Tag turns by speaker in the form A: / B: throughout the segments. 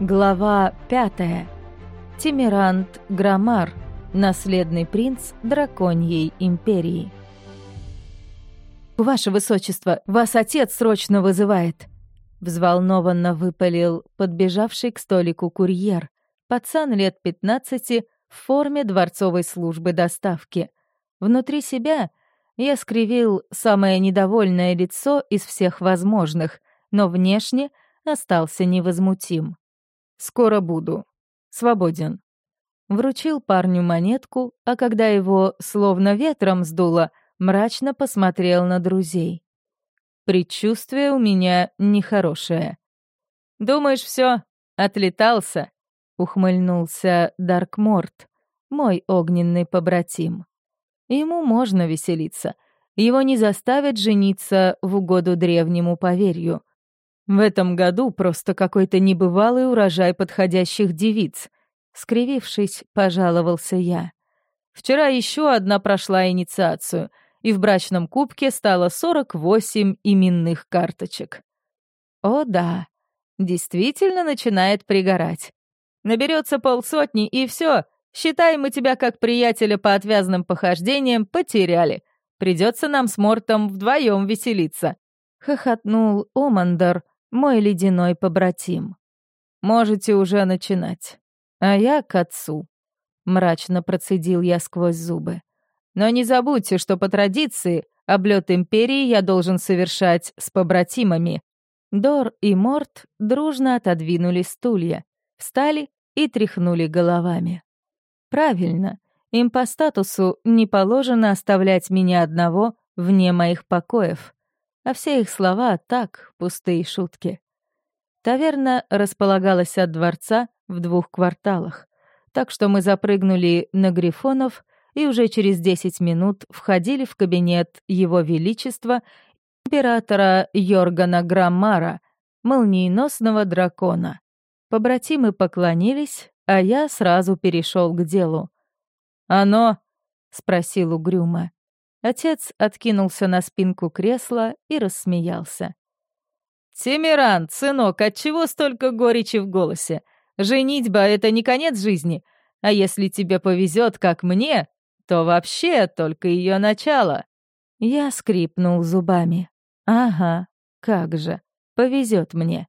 A: Глава пятая. Тимирант Грамар, наследный принц драконьей империи. «Ваше высочество, вас отец срочно вызывает!» Взволнованно выпалил подбежавший к столику курьер, пацан лет пятнадцати в форме дворцовой службы доставки. Внутри себя я скривил самое недовольное лицо из всех возможных, но внешне остался невозмутим. Скоро буду. Свободен. Вручил парню монетку, а когда его словно ветром сдуло, мрачно посмотрел на друзей. Предчувствие у меня нехорошее. «Думаешь, все? Отлетался?» — ухмыльнулся Даркморт, мой огненный побратим. Ему можно веселиться. Его не заставят жениться в угоду древнему поверью. В этом году просто какой-то небывалый урожай подходящих девиц. Скривившись, пожаловался я. Вчера еще одна прошла инициацию, и в брачном кубке стало 48 именных карточек. О да, действительно начинает пригорать. Наберется полсотни, и все. Считай, мы тебя как приятеля по отвязным похождениям потеряли. Придется нам с Мортом вдвоем веселиться. Хохотнул Омандер, мой ледяной побратим. Можете уже начинать. А я к отцу. Мрачно процедил я сквозь зубы. Но не забудьте, что по традиции облет империи я должен совершать с побратимами. Дор и Морт дружно отодвинули стулья, встали и тряхнули головами. Правильно, им по статусу не положено оставлять меня одного вне моих покоев а все их слова так, пустые шутки. Таверна располагалась от дворца в двух кварталах, так что мы запрыгнули на грифонов и уже через десять минут входили в кабинет Его Величества императора Йоргана Граммара, молниеносного дракона. Побратимы поклонились, а я сразу перешел к делу. «Оно?» — спросил угрюмо. Отец откинулся на спинку кресла и рассмеялся. «Тимиран, сынок, отчего столько горечи в голосе? Женитьба — это не конец жизни, а если тебе повезет, как мне, то вообще только ее начало». Я скрипнул зубами. «Ага, как же, повезет мне.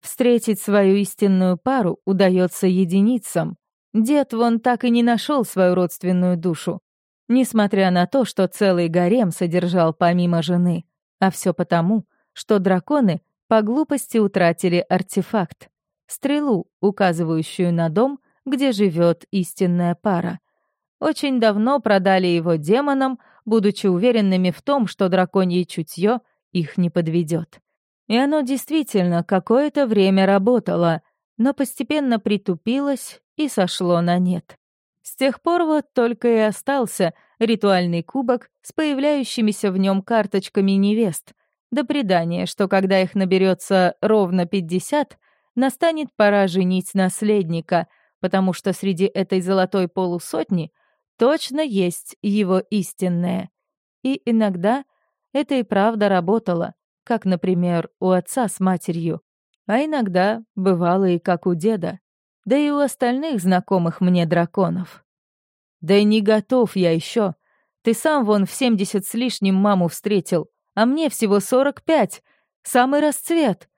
A: Встретить свою истинную пару удается единицам. Дед вон так и не нашел свою родственную душу. Несмотря на то, что целый гарем содержал помимо жены, а все потому, что драконы по глупости утратили артефакт — стрелу, указывающую на дом, где живет истинная пара. Очень давно продали его демонам, будучи уверенными в том, что драконье чутье их не подведет. И оно действительно какое-то время работало, но постепенно притупилось и сошло на нет. С тех пор вот только и остался ритуальный кубок с появляющимися в нем карточками невест, до предания, что когда их наберется ровно 50, настанет пора женить наследника, потому что среди этой золотой полусотни точно есть его истинное. И иногда это и правда работало, как, например, у отца с матерью, а иногда бывало и как у деда да и у остальных знакомых мне драконов. Да и не готов я еще. Ты сам вон в семьдесят с лишним маму встретил, а мне всего сорок пять. Самый расцвет.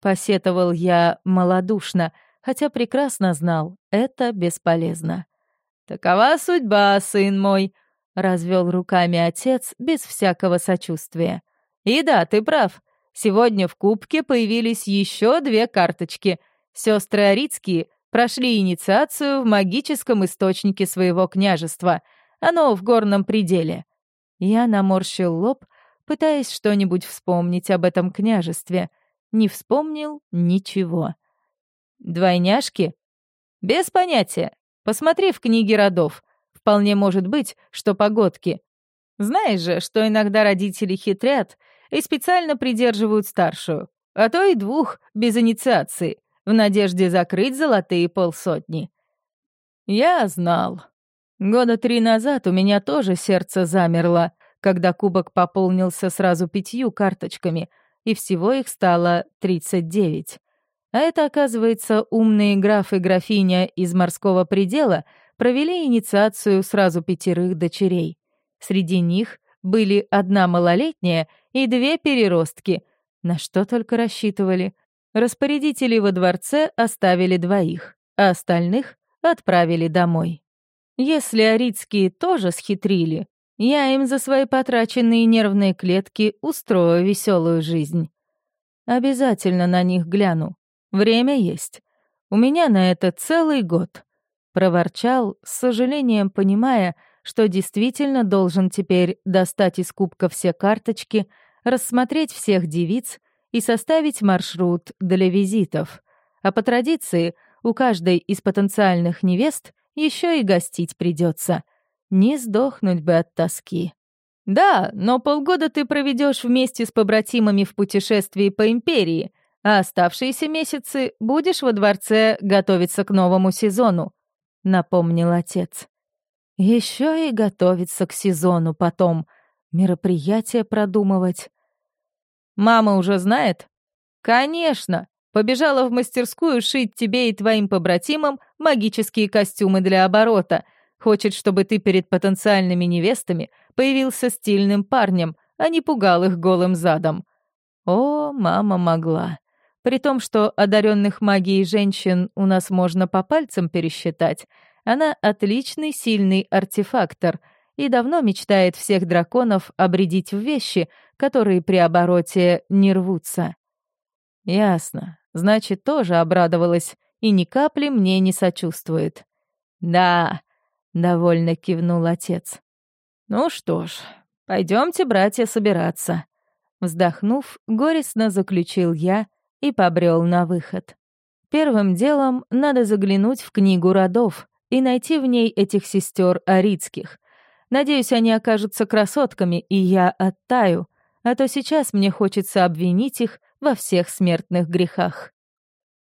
A: Посетовал я малодушно, хотя прекрасно знал, это бесполезно. «Такова судьба, сын мой», — развел руками отец без всякого сочувствия. «И да, ты прав. Сегодня в кубке появились еще две карточки. Сестры Арицкие прошли инициацию в магическом источнике своего княжества. Оно в горном пределе. Я наморщил лоб, пытаясь что-нибудь вспомнить об этом княжестве. Не вспомнил ничего. Двойняшки? Без понятия. Посмотри в книге родов. Вполне может быть, что погодки. Знаешь же, что иногда родители хитрят и специально придерживают старшую, а то и двух без инициации в надежде закрыть золотые полсотни. Я знал. Года три назад у меня тоже сердце замерло, когда кубок пополнился сразу пятью карточками, и всего их стало 39. А это, оказывается, умные граф и графиня из морского предела провели инициацию сразу пятерых дочерей. Среди них были одна малолетняя и две переростки. На что только рассчитывали. Распорядители во дворце оставили двоих, а остальных отправили домой. Если арицкие тоже схитрили, я им за свои потраченные нервные клетки устрою веселую жизнь. Обязательно на них гляну. Время есть. У меня на это целый год. Проворчал, с сожалением понимая, что действительно должен теперь достать из кубка все карточки, рассмотреть всех девиц и составить маршрут для визитов. А по традиции у каждой из потенциальных невест еще и гостить придется. Не сдохнуть бы от тоски. Да, но полгода ты проведешь вместе с побратимами в путешествии по империи, а оставшиеся месяцы будешь во дворце готовиться к новому сезону, напомнил отец. Еще и готовиться к сезону потом, мероприятие продумывать. Мама уже знает? Конечно. Побежала в мастерскую шить тебе и твоим побратимам магические костюмы для оборота — Хочет, чтобы ты перед потенциальными невестами появился стильным парнем, а не пугал их голым задом. О, мама могла. При том, что одаренных магией женщин у нас можно по пальцам пересчитать, она отличный сильный артефактор и давно мечтает всех драконов обредить в вещи, которые при обороте не рвутся. Ясно. Значит, тоже обрадовалась и ни капли мне не сочувствует. Да, — довольно кивнул отец. «Ну что ж, пойдемте, братья, собираться». Вздохнув, горестно заключил я и побрел на выход. Первым делом надо заглянуть в книгу родов и найти в ней этих сестер арицких. Надеюсь, они окажутся красотками, и я оттаю, а то сейчас мне хочется обвинить их во всех смертных грехах.